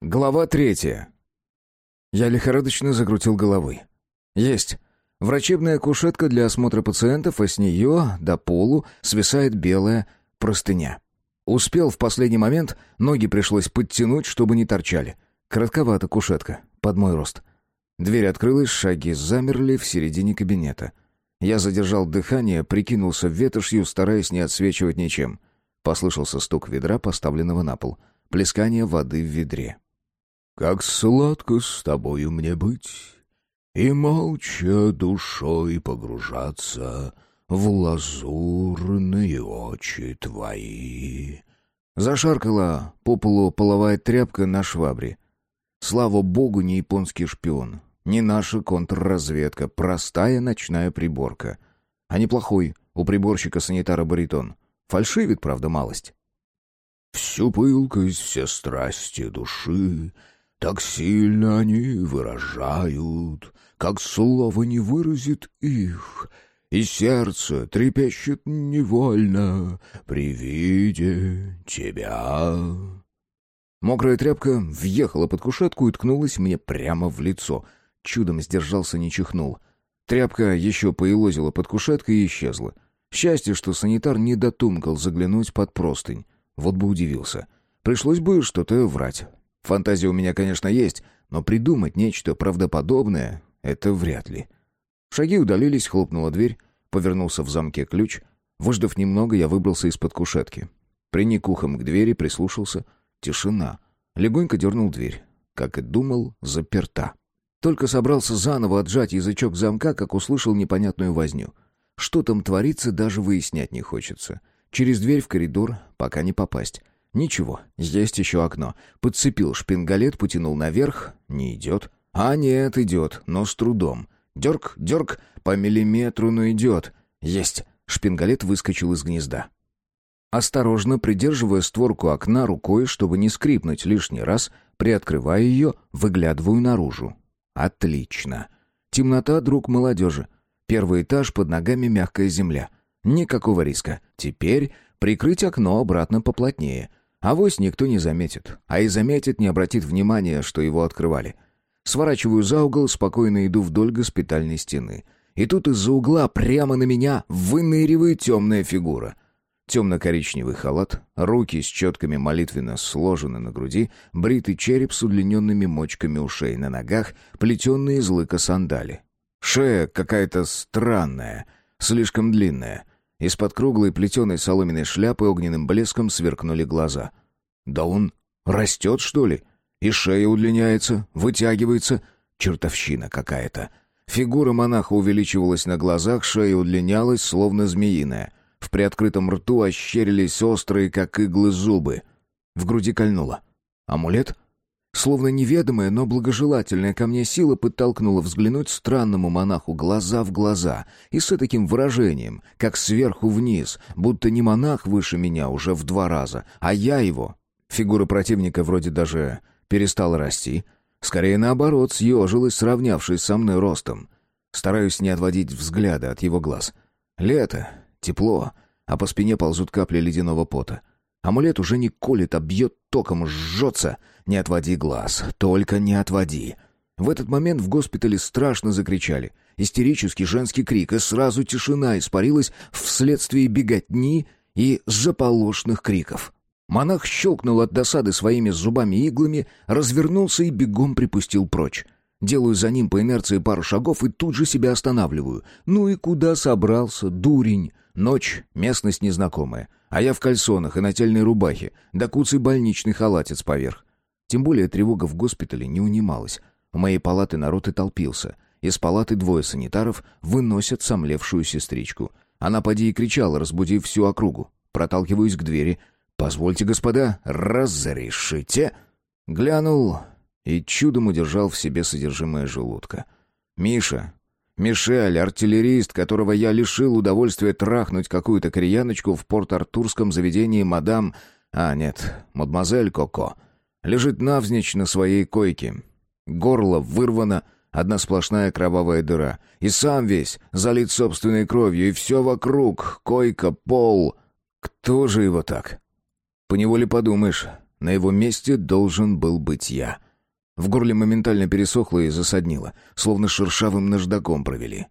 Глава третья. Я лихорадочно закрутил головой. Есть. Врачебная кушетка для осмотра пациентов, а с нее до полу свисает белая простыня. Успел в последний момент, ноги пришлось подтянуть, чтобы не торчали. Коротковата кушетка, под мой рост. Дверь открылась, шаги замерли в середине кабинета. Я задержал дыхание, прикинулся ветошью, стараясь не отсвечивать ничем. Послышался стук ведра, поставленного на пол. Плескание воды в ведре. Как сладко с тобою мне быть, И молча душой погружаться В лазурные очи твои. Зашаркала по полу половая тряпка на швабре. Слава богу, не японский шпион, не наша контрразведка, простая ночная приборка. А неплохой у приборщика-санитара баритон. Фальшивит, правда, малость. Всю пылкость, все страсти души так сильно они выражают, как слово не выразит их, и сердце трепещет невольно при виде тебя. Мокрая тряпка въехала под кушетку и ткнулась мне прямо в лицо. Чудом сдержался, не чихнул. Тряпка еще поелозила под кушеткой и исчезла. Счастье, что санитар не дотумкал заглянуть под простынь. Вот бы удивился. Пришлось бы что-то врать. Фантазия у меня, конечно, есть, но придумать нечто правдоподобное — это вряд ли. Шаги удалились, хлопнула дверь, повернулся в замке ключ. Выждав немного, я выбрался из-под кушетки. Приник ухом к двери, прислушался. Тишина. Легонько дернул дверь. Как и думал, заперта. Только собрался заново отжать язычок замка, как услышал непонятную возню. Что там творится, даже выяснять не хочется. Через дверь в коридор пока не попасть. Ничего, есть еще окно. Подцепил шпингалет, потянул наверх. Не идет. А нет, идет, но с трудом. Дерг, дерг, по миллиметру, но идет. Есть. Шпингалет выскочил из гнезда. Осторожно, придерживая створку окна рукой, чтобы не скрипнуть лишний раз, приоткрывая ее, выглядываю наружу. Отлично. Темнота, друг молодежи. Первый этаж, под ногами мягкая земля. Никакого риска. Теперь прикрыть окно обратно поплотнее. Авось никто не заметит. А и заметит, не обратит внимания, что его открывали. Сворачиваю за угол, спокойно иду вдоль госпитальной стены. И тут из-за угла прямо на меня выныривает темная фигура. Темно-коричневый халат, руки с четками молитвенно сложены на груди, бритый череп с удлиненными мочками ушей на ногах, плетенные из лыка сандали. Шея какая-то странная, слишком длинная — из-под круглой плетеной соломенной шляпы огненным блеском сверкнули глаза. «Да он растет, что ли? И шея удлиняется, вытягивается. Чертовщина какая-то». Фигура монаха увеличивалась на глазах, шея удлинялась, словно змеиная. В приоткрытом рту ощерились острые, как иглы, зубы. В груди кольнуло. «Амулет?» Словно неведомая, но благожелательная ко мне сила подтолкнула взглянуть странному монаху глаза в глаза и с таким выражением, как сверху вниз, будто не монах выше меня уже в два раза, а я его. Фигура противника вроде даже перестала расти. Скорее наоборот, съежилась, сравнявшись со мной ростом. Стараюсь не отводить взгляда от его глаз. Лето, тепло, а по спине ползут капли ледяного пота. Амулет уже не колет, а бьет током, жжется. Не отводи глаз, только не отводи. В этот момент в госпитале страшно закричали. Истерический женский крик, и сразу тишина испарилась вследствие беготни и заполошных криков. Монах щелкнул от досады своими зубами-иглами, развернулся и бегом припустил прочь. Делаю за ним по инерции пару шагов и тут же себя останавливаю. Ну и куда собрался, дурень? Ночь, местность незнакомая. А я в кальсонах и нательной рубахе, да куцый больничный халатец поверх. Тем более тревога в госпитале не унималась. У моей палаты народ и толпился. Из палаты двое санитаров выносят сомлевшую сестричку. Она поди и кричала, разбудив всю округу. Проталкиваюсь к двери. «Позвольте, господа, разрешите!» Глянул и чудом удержал в себе содержимое желудка. «Миша, Мишель, артиллерист, которого я лишил удовольствия трахнуть какую-то кореяночку в порт-артурском заведении мадам... А, нет, мадемуазель Коко. Лежит навзничь на своей койке. Горло вырвано, одна сплошная кровавая дыра. И сам весь залит собственной кровью, и все вокруг, койка, пол. Кто же его так? Поневоле подумаешь, На его месте должен был быть я. В горле моментально пересохло и засаднило, словно шершавым наждаком провели.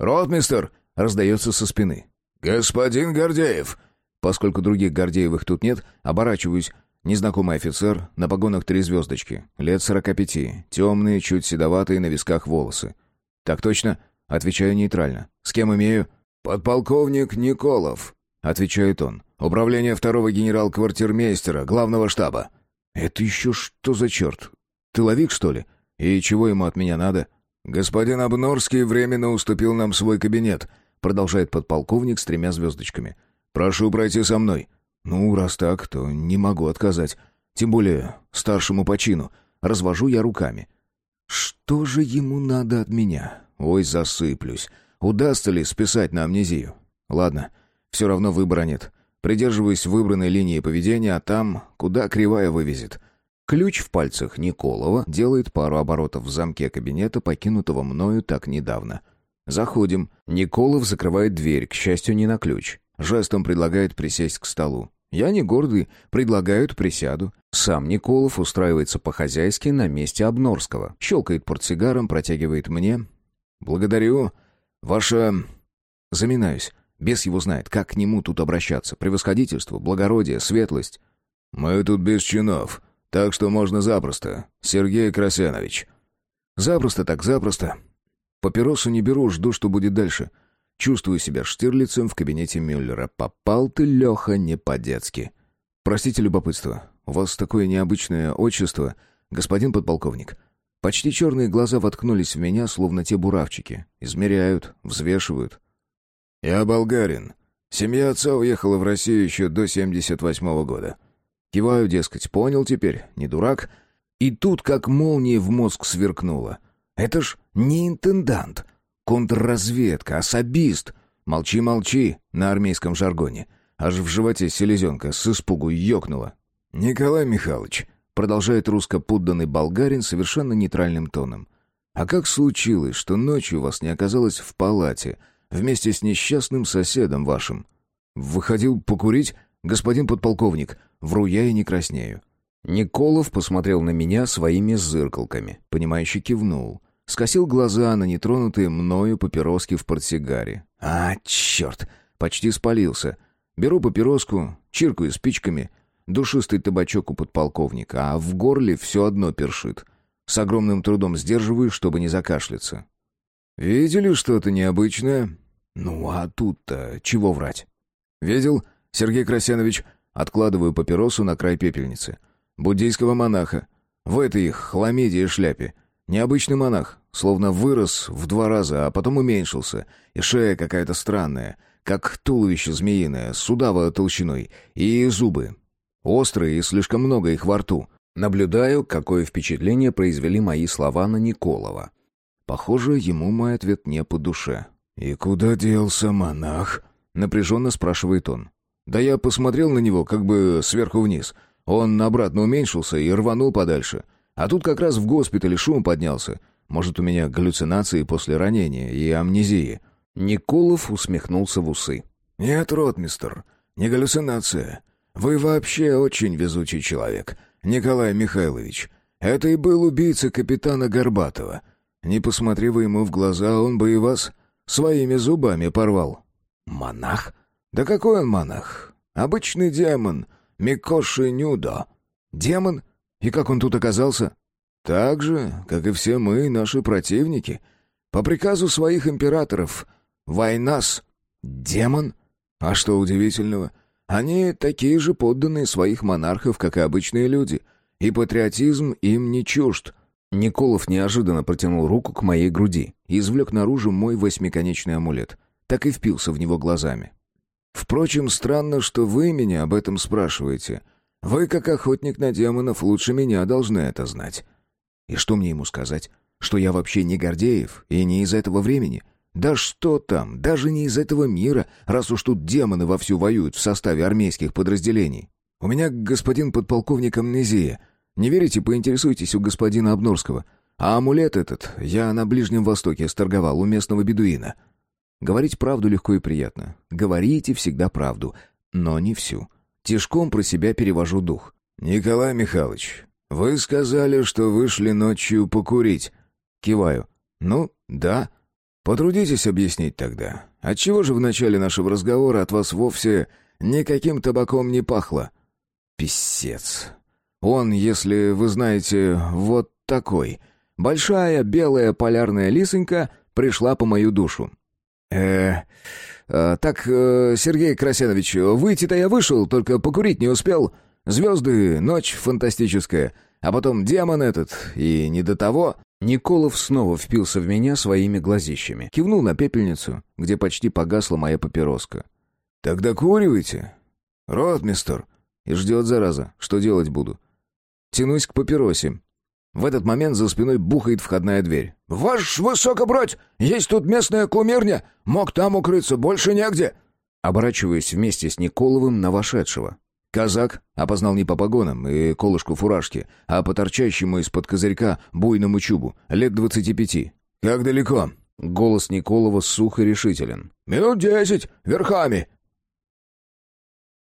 «Ротмистер!» — раздается со спины. «Господин Гордеев!» Поскольку других Гордеевых тут нет, оборачиваюсь. Незнакомый офицер, на погонах три звездочки, лет сорока пяти, темные, чуть седоватые на висках волосы. «Так точно?» — отвечаю нейтрально. «С кем имею?» «Подполковник Николов», — отвечает он. «Управление второго генерал-квартирмейстера, главного штаба». «Это еще что за черт? Тыловик, что ли? И чего ему от меня надо?» «Господин Обнорский временно уступил нам свой кабинет», — продолжает подполковник с тремя звездочками. «Прошу пройти со мной». «Ну, раз так, то не могу отказать. Тем более старшему по чину. Развожу я руками. Что же ему надо от меня? Ой, засыплюсь. Удастся ли списать на амнезию? Ладно, все равно выбора нет. Придерживаюсь выбранной линии поведения, а там, куда кривая вывезет. Ключ в пальцах Николова делает пару оборотов в замке кабинета, покинутого мною так недавно. Заходим. Николов закрывает дверь, к счастью, не на ключ. Жестом предлагает присесть к столу. Я не гордый, предлагают присяду. Сам Николов устраивается по-хозяйски на месте Обнорского. Щелкает портсигаром, протягивает мне. «Благодарю. Ваша...» Заминаюсь. Бес его знает, как к нему тут обращаться. Превосходительство, благородие, светлость. «Мы тут без чинов, так что можно запросто. Сергей Красянович». «Запросто так запросто. Папиросу не беру, жду, что будет дальше». Чувствую себя Штирлицем в кабинете Мюллера. Попал ты, Леха, не по-детски. Простите любопытство. У вас такое необычное отчество, господин подполковник. Почти черные глаза воткнулись в меня, словно те буравчики. Измеряют, взвешивают. Я болгарин. Семья отца уехала в Россию еще до 78-го года. Киваю, дескать, понял теперь, не дурак. И тут как молния в мозг сверкнула. Это ж не интендант. Контрразведка, особист. Молчи-молчи на армейском жаргоне. Аж в животе селезенка с испугу ёкнула. «Николай Михайлович», — продолжает русско-подданный болгарин совершенно нейтральным тоном. «А как случилось, что ночью вас не оказалось в палате вместе с несчастным соседом вашим?» «Выходил покурить, господин подполковник. Вру я и не краснею». Николов посмотрел на меня своими зыркалками, понимающе кивнул скосил глаза на нетронутые мною папироски в портсигаре. «А, черт!» Почти спалился. Беру папироску, чиркаю спичками. Душистый табачок у подполковника, а в горле все одно першит. С огромным трудом сдерживаю, чтобы не закашляться. «Видели что-то необычное?» «Ну, а тут-то чего врать?» «Видел, Сергей Красянович?» Откладываю папиросу на край пепельницы. «Буддийского монаха. В этой их хламиде и шляпе. Необычный монах, словно вырос в два раза, а потом уменьшился, и шея какая-то странная, как туловище змеиное, судава толщиной, и зубы. Острые и слишком много их во рту. Наблюдаю, какое впечатление произвели мои слова на Николова. Похоже, ему мой ответ не по душе. «И куда делся монах?» — напряженно спрашивает он. «Да я посмотрел на него как бы сверху вниз. Он обратно уменьшился и рванул подальше. А тут как раз в госпитале шум поднялся. Может, у меня галлюцинации после ранения и амнезии». Николов усмехнулся в усы. «Нет, ротмистер, не галлюцинация. Вы вообще очень везучий человек, Николай Михайлович. Это и был убийца капитана Горбатова. Не посмотри вы ему в глаза, он бы и вас своими зубами порвал». «Монах?» «Да какой он монах? Обычный демон, Микоши Нюдо». «Демон? И как он тут оказался? Так же, как и все мы, наши противники. По приказу своих императоров. Войнас. Демон? А что удивительного? Они такие же подданные своих монархов, как и обычные люди. И патриотизм им не чужд. Николов неожиданно протянул руку к моей груди и извлек наружу мой восьмиконечный амулет. Так и впился в него глазами. «Впрочем, странно, что вы меня об этом спрашиваете. Вы, как охотник на демонов, лучше меня должны это знать. И что мне ему сказать? Что я вообще не Гордеев и не из этого времени? Да что там, даже не из этого мира, раз уж тут демоны вовсю воюют в составе армейских подразделений. У меня господин подполковник амнезия. Не верите, поинтересуйтесь у господина Обнорского. А амулет этот я на Ближнем Востоке сторговал у местного бедуина. Говорить правду легко и приятно. Говорите всегда правду, но не всю. Тишком про себя перевожу дух. «Николай Михайлович, вы сказали, что вышли ночью покурить». Киваю. «Ну, да. Потрудитесь объяснить тогда. Отчего же в начале нашего разговора от вас вовсе никаким табаком не пахло?» «Писец. Он, если вы знаете, вот такой. Большая белая полярная лисонька пришла по мою душу. Э э, так, э, Сергей Красенович, выйти-то я вышел, только покурить не успел. Звезды, ночь фантастическая, а потом демон этот, и не до того...» Николов снова впился в меня своими глазищами. Кивнул на пепельницу, где почти погасла моя папироска. «Тогда куривайте. Ротмистер». И ждет, зараза, что делать буду. Тянусь к папиросе. В этот момент за спиной бухает входная дверь. «Ваш высокобродь! Есть тут местная кумирня! Мог там укрыться, больше негде!» Оборачиваюсь вместе с Николовым на вошедшего. Казак опознал не по погонам и колышку фуражки, а по торчащему из-под козырька буйному чубу, лет двадцати пяти. «Как далеко?» Голос Николова сух и решителен. «Минут десять, верхами!»